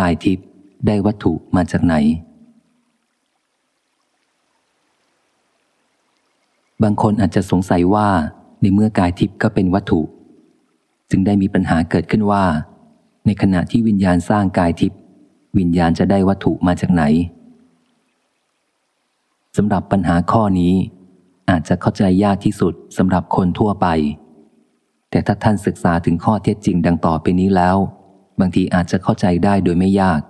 กายทิพย์ได้วัตถุมาจากไหน บางคนอาจจะสงสัยว่า ในเมื่อกายทิพย์ก็เป็นวัตถุ จึงได้มีปัญหาเกิดขึ้นว่า ในขณะที่วิญญาณสร้างกายทิพย์วิญญาณจะได้วัตถุมาจากไหนสำหรับปัญหาข้อนี้ อาจจะเข้าใจยากที่สุดสำหรับคนทั่วไป แต่ถ้าท่านศึกษาถึงข้อเท็จจริงดังต่อไปนี้แล้ว บางทีอาจจะเข้าใจได้โดยไม่ยาก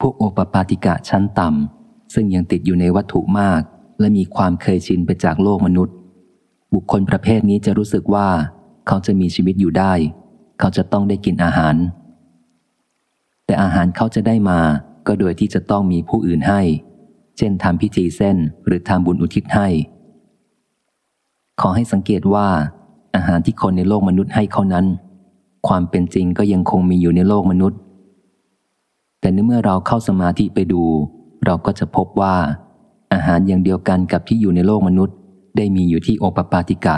พวกโอปปาติกะชั้นต่ำซึ่งยังติดอยู่ในวัตถุมาก และมีความเคยชินไปจากโลกมนุษย์ บุคคลประเภทนี้จะรู้สึกว่า เขาจะมีชีวิตอยู่ได้ เขาจะต้องได้กินอาหาร แต่อาหารเขาจะได้มาก็โดยที่จะต้องมีผู้อื่นให้ เช่นทำพิธีเส้นหรือทำบุญอุทิศให้ ขอให้สังเกตว่า อาหารที่คนในโลกมนุษย์ให้เขานั้น ความเป็นจริงก็ยังคงมีอยู่ในโลกมนุษย์ แต่เมื่อเราเข้าสมาธิไปดู เราก็จะพบว่า อาหารอย่างเดียวกันกับที่อยู่ในโลกมนุษย์ ได้มีอยู่ที่โอปปาติกะ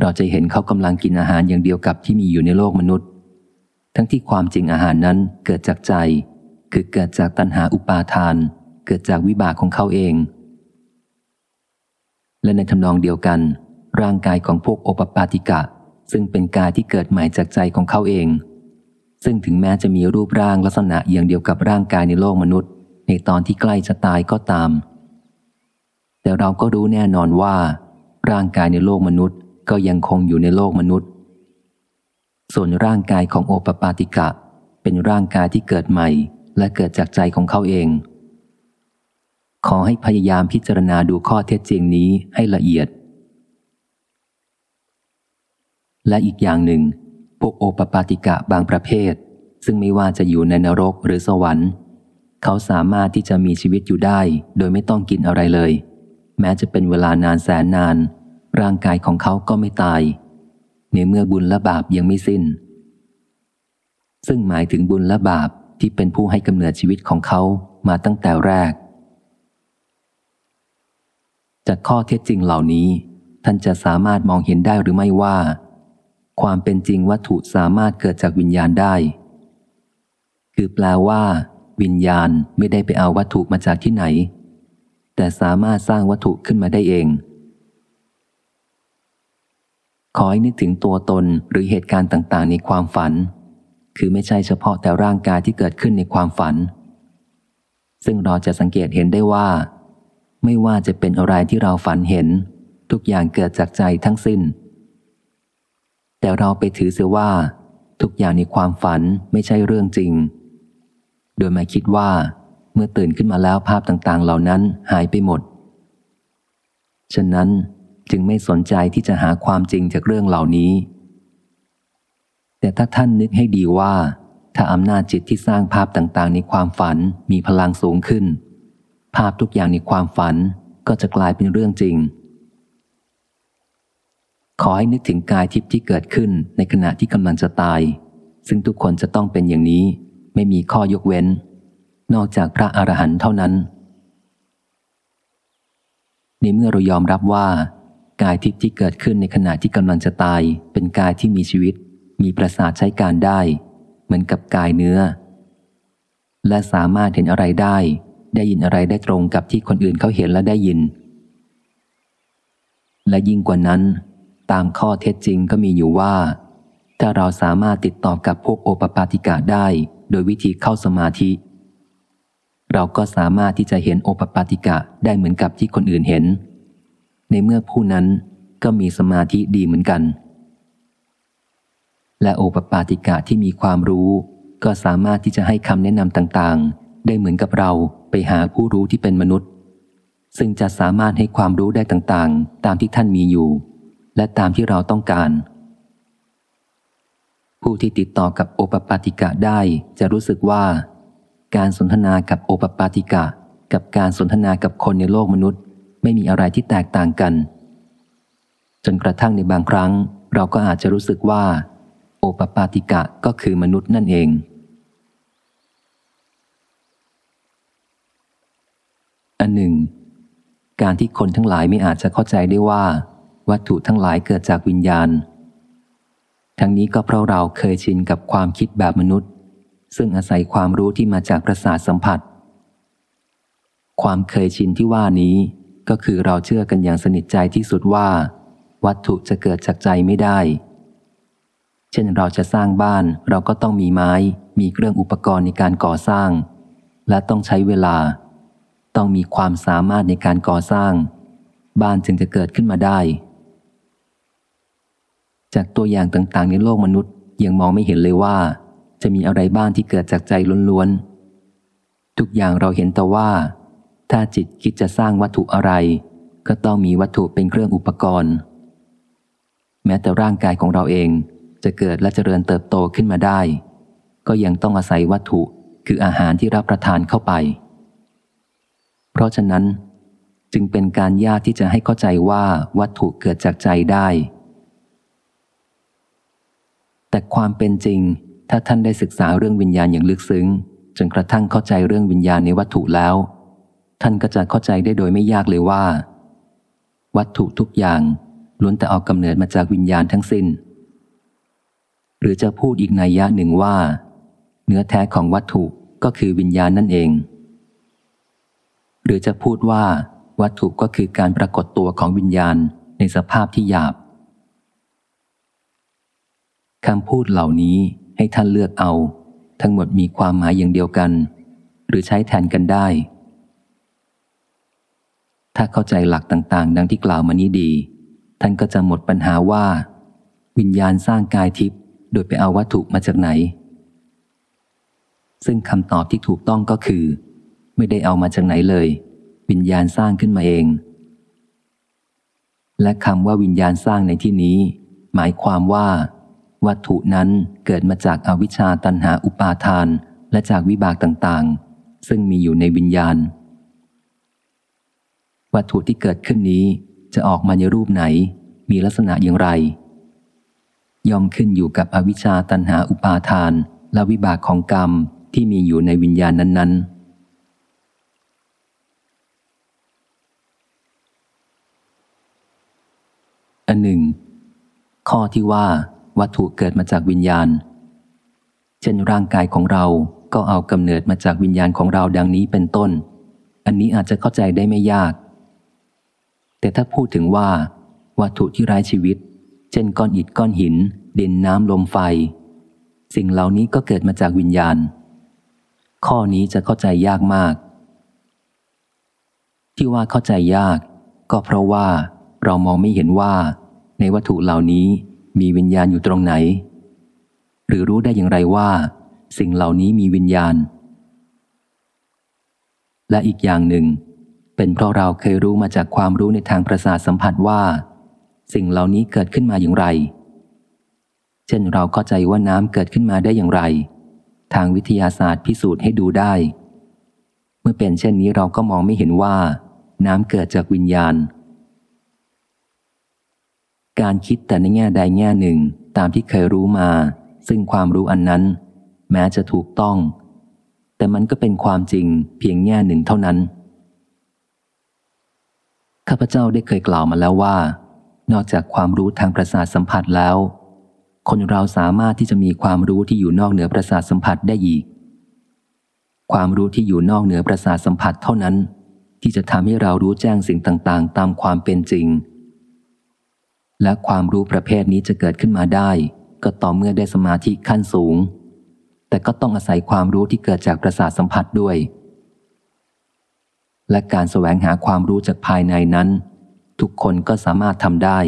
เราจะเห็นเขากำลังกินอาหารอย่างเดียวกับที่มีอยู่ในโลกมนุษย์ ทั้งที่ความจริงอาหารนั้นเกิดจากใจ คือเกิดจากตัณหาอุปาทาน เกิดจากวิบากของเขาเอง และในทำนองเดียวกัน ร่างกายของพวกโอปปาติกะ ซึ่งเป็นกายที่เกิดใหม่จากใจของเขาเอง ซึ่งถึงแม้จะมีรูปร่างลักษณะอย่างเดียวกับร่างกายในโลกมนุษย์ ในตอนที่ใกล้จะตายก็ตาม แต่เราก็รู้แน่นอนว่า ร่างกายในโลกมนุษย์ ก็ยังคงอยู่ในโลกมนุษย์ ส่วนร่างกายของโอปปาติกะ เป็นร่างกายที่เกิดใหม่ และเกิดจากใจของเขาเอง ขอให้พยายามพิจารณาดูข้อเท็จจริงนี้ให้ละเอียด และอีกอย่างหนึ่ง พวกโอปปาติกะบางประเภท ซึ่งไม่ว่าจะอยู่ในนรกหรือสวรรค์ เขาสามารถที่จะมีชีวิตอยู่ได้ โดยไม่ต้องกินอะไรเลย แม้จะเป็นเวลานานแสนนาน ร่างกายของเขาก็ไม่ตาย ในเมื่อบุญและบาปยังไม่สิน้น ซึ่งหมายถึงบุญและบาปที่เป็นผู้ให้กำเนิดชีวิตของเขามาตั้งแต่แรก จากข้อเท็จจริงเหล่านี้ ท่านจะสามารถมองเห็นได้หรือไม่ว่า ความเป็นจริงวัตถุสามารถเกิดจากวิญญาณได้ คือแปลว่า วิญญาณไม่ได้ไปเอาวัตถุมาจากที่ไหน แต่สามารถสร้างวัตถุขึ้นมาได้เอง ขอให้นึกถึงตัวตนหรือเหตุการณ์ต่างๆ ในความฝัน คือไม่ใช่เฉพาะแต่ร่างกายที่เกิดขึ้นในความฝัน ซึ่งเราจะสังเกตเห็นได้ว่า ไม่ว่าจะเป็นอะไรที่เราฝันเห็น ทุกอย่างเกิดจากใจทั้งสิ้น แต่เราไปถือเสียว่า ทุกอย่างในความฝันไม่ใช่เรื่องจริง โดยมาคิดว่า เมื่อตื่นขึ้นมาแล้วภาพต่างๆ เหล่านั้นหายไปหมด ฉะนั้นจึงไม่สนใจที่จะหาความจริงจากเรื่องเหล่านี้ แต่ถ้าท่านนึกให้ดีว่า ถ้าอำนาจจิตที่สร้างภาพต่างๆ ในความฝันมีพลังสูงขึ้น ภาพทุกอย่างในความฝันก็จะกลายเป็นเรื่องจริง ขอให้นึกถึงกายทิพย์ที่เกิดขึ้นในขณะที่กำลังจะตาย ซึ่งทุกคนจะต้องเป็นอย่างนี้ ไม่มีข้อยกเว้น นอกจากพระอรหันต์เท่านั้น ในเมื่อเรายอมรับว่า กายทิพย์ที่เกิดขึ้นในขณะที่กำลังจะตาย เป็นกายที่มีชีวิต มีประสาทใช้การได้ เหมือนกับกายเนื้อ และสามารถเห็นอะไรได้ ได้ยินอะไรได้ตรงกับที่คนอื่นเขาเห็นและได้ยิน และยิ่งกว่านั้น ตามข้อเท็จจริงก็มีอยู่ว่า ถ้าเราสามารถติดต่อกับพวกโอปปาติกาได้ โดยวิธีเข้าสมาธิ เราก็สามารถที่จะเห็นโอปปาติกะได้เหมือนกับที่คนอื่นเห็น ในเมื่อผู้นั้นก็มีสมาธิดีเหมือนกัน และโอปปาติกะที่มีความรู้ ก็สามารถที่จะให้คำแนะนำต่างๆ ได้เหมือนกับเราไปหาผู้รู้ที่เป็นมนุษย์ ซึ่งจะสามารถให้ความรู้ได้ต่างๆ ตามที่ท่านมีอยู่ และตามที่เราต้องการ ผู้ที่ติดต่อกับโอปปาติกะได้จะรู้สึกว่า การสนทนากับโอปปาติกะ กับการสนทนากับคนในโลกมนุษย์ ไม่มีอะไรที่แตกต่างกัน จนกระทั่งในบางครั้ง เราก็อาจจะรู้สึกว่า โอปปาติกะก็คือมนุษย์นั่นเองอันหนึ่ง การที่คนทั้งหลายไม่อาจจะเข้าใจได้ว่า วัตถุทั้งหลายเกิดจากวิญญาณ ทั้งนี้ก็เพราะเราเคยชินกับความคิดแบบมนุษย์ ซึ่งอาศัยความรู้ที่มาจากประสาทสัมผัส ความเคยชินที่ว่านี้ก็คือเราเชื่อกันอย่างสนิทใจที่สุดว่า วัตถุจะเกิดจากใจไม่ได้ เช่นเราจะสร้างบ้านเราก็ต้องมีไม้ มีเครื่องอุปกรณ์ในการก่อสร้าง และต้องใช้เวลา ต้องมีความสามารถในการก่อสร้าง บ้านจึงจะเกิดขึ้นมาได้ จากตัวอย่างต่างๆ ในโลกมนุษย์ยังมองไม่เห็นเลยว่า จะมีอะไรบ้างที่เกิดจากใจล้วนๆ ทุกอย่างเราเห็นแต่ว่า ถ้าจิตคิดจะสร้างวัตถุอะไร ก็ต้องมีวัตถุเป็นเครื่องอุปกรณ์ แม้แต่ร่างกายของเราเองจะเกิดและเจริญเติบโตขึ้นมาได้ ก็ยังต้องอาศัยวัตถุคืออาหารที่รับประทานเข้าไป เพราะฉะนั้น จึงเป็นการยากที่จะให้เข้าใจว่าวัตถุเกิดจากใจได้ แต่ความเป็นจริง ถ้าท่านได้ศึกษาเรื่องวิญญาณอย่างลึกซึ้ง จนกระทั่งเข้าใจเรื่องวิญญาณในวัตถุแล้ว ท่านก็จะเข้าใจได้โดยไม่ยากเลยว่า วัตถุทุกอย่างล้วนแต่ออกกำเนิดมาจากวิญญาณทั้งสิน้น หรือจะพูดอีกนัยยะหนึ่งว่า เนื้อแท้ของวัตถุก็คือวิญญาณนั่นเอง หรือจะพูดว่า วัตถุก็คือการปรากฏตัวของวิญญาณในสภาพที่หยาบ คำพูดเหล่านี้ให้ท่านเลือกเอา ทั้งหมดมีความหมายอย่างเดียวกัน หรือใช้แทนกันได้ ถ้าเข้าใจหลักต่างๆ ดังที่กล่าวมานี้ดี ท่านก็จะหมดปัญหาว่า วิญญาณสร้างกายทิพย์โดยไปเอาวัตถุมาจากไหน ซึ่งคำตอบที่ถูกต้องก็คือ ไม่ได้เอามาจากไหนเลย วิญญาณสร้างขึ้นมาเอง และคำว่าวิญญาณสร้างในที่นี้ หมายความว่า วัตถุนั้นเกิดมาจากอาวิชชาตันหาอุปาทาน และจากวิบากต่างๆ ซึ่งมีอยู่ในวิญญาณ วัตถุที่เกิดขึ้นนี้จะออกมาในรูปไหน มีลักษณะอย่างไร ย่อมขึ้นอยู่กับอวิชชาตันหาอุปาทาน และวิบากของกรรมที่มีอยู่ในวิญญาณนั้น ๆอันหนึ่ง ข้อที่ว่า วัตถุเกิดมาจากวิญญาณ เช่นร่างกายของเราก็เอากำเนิดมาจากวิญญาณของเราดังนี้เป็นต้น อันนี้อาจจะเข้าใจได้ไม่ยาก แต่ถ้าพูดถึงว่า วัตถุที่ไร้ชีวิต เช่นก้อนอิฐก้อนหิน ดินน้ำลมไฟ สิ่งเหล่านี้ก็เกิดมาจากวิญญาณ ข้อนี้จะเข้าใจยากมาก ที่ว่าเข้าใจยาก ก็เพราะว่าเรามองไม่เห็นว่า ในวัตถุเหล่านี้ มีวิญญาณอยู่ตรงไหน หรือรู้ได้อย่างไรว่า สิ่งเหล่านี้มีวิญญาณ และอีกอย่างหนึ่ง เป็นเพราะเราเคยรู้มาจากความรู้ในทางประสาทสัมผัสว่า สิ่งเหล่านี้เกิดขึ้นมาอย่างไร เช่นเราเข้าใจว่าน้ำเกิดขึ้นมาได้อย่างไร ทางวิทยาศาสตร์พิสูจน์ให้ดูได้ เมื่อเป็นเช่นนี้เราก็มองไม่เห็นว่า น้ำเกิดจากวิญญาณ การคิดแต่ในแง่ใดแง่หนึ่งตามที่เคยรู้มา ซึ่งความรู้อันนั้น แม้จะถูกต้อง แต่มันก็เป็นความจริงเพียงแง่หนึ่งเท่านั้น ข้าพเจ้าได้เคยกล่าวมาแล้วว่า นอกจากความรู้ทางประสาทสัมผัสแล้ว คนเราสามารถที่จะมีความรู้ที่อยู่นอกเหนือประสาทสัมผัสได้อีก ความรู้ที่อยู่นอกเหนือประสาทสัมผัสเท่านั้น ที่จะทำให้เรารู้แจ้งสิ่งต่างๆ ตามความเป็นจริง และความรู้ประเภทนี้จะเกิดขึ้นมาได้ ก็ต่อเมื่อได้สมาธิขั้นสูง แต่ก็ต้องอาศัยความรู้ที่เกิดจากประสาทสัมผัสด้วย และการแสวงหาความรู้จากภายในนั้น ทุกคนก็สามารถทำได้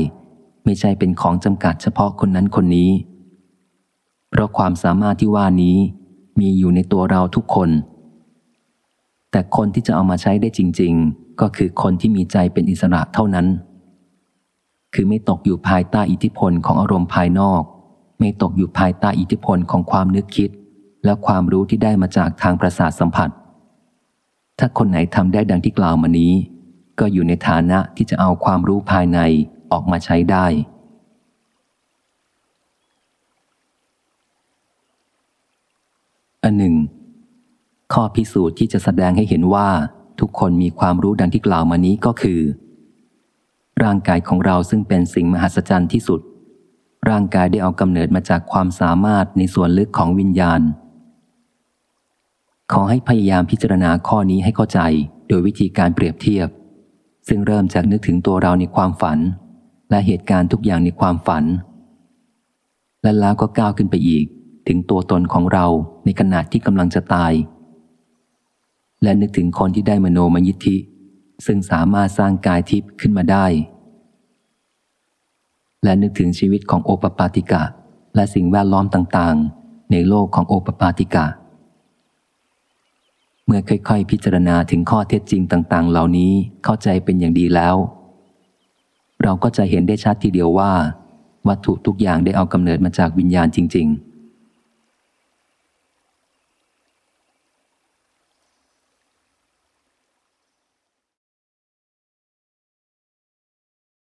ไม่ใช่เป็นของจำกัดเฉพาะคนนั้นคนนี้ เพราะความสามารถที่ว่านี้มีอยู่ในตัวเราทุกคน แต่คนที่จะเอามาใช้ได้จริง ๆ ก็คือคนที่มีใจเป็นอิสระเท่านั้น คือไม่ตกอยู่ภายใต้อิทธิพลของอารมณ์ภายนอก ไม่ตกอยู่ภายใต้อิทธิพลของความนึกคิด และความรู้ที่ได้มาจากทางประสาทสัมผัส ถ้าคนไหนทำได้ดังที่กล่าวมานี้ ก็อยู่ในฐานะที่จะเอาความรู้ภายในออกมาใช้ได้ อันหนึ่ง ข้อพิสูจน์ที่จะแสดงให้เห็นว่าทุกคนมีความรู้ดังที่กล่าวมานี้ก็คือ ร่างกายของเราซึ่งเป็นสิ่งมหัศจรรย์ที่สุด ร่างกายได้เอากำเนิดมาจากความสามารถในส่วนลึกของวิญญาณ ขอให้พยายามพิจารณาข้อนี้ให้เข้าใจ โดยวิธีการเปรียบเทียบ ซึ่งเริ่มจากนึกถึงตัวเราในความฝัน และเหตุการณ์ทุกอย่างในความฝัน และแล้วก็ก้าวขึ้นไปอีก ถึงตัวตนของเราในขณะที่กำลังจะตาย และนึกถึงคนที่ได้มโนมยิทธิ ซึ่งสามารถสร้างกายทิพย์ขึ้นมาได้ และนึกถึงชีวิตของโอปปาติกะ และสิ่งแวดล้อมต่างๆ ในโลกของโอปปาติกะ เมื่อค่อยๆ พิจารณาถึงข้อเท็จจริงต่าง ๆ เหล่านี้เข้าใจเป็นอย่างดีแล้ว เราก็จะเห็นได้ชัดทีเดียวว่า วัตถุทุกอย่างได้เอากำเนิดมาจากวิญญาณจริง ๆ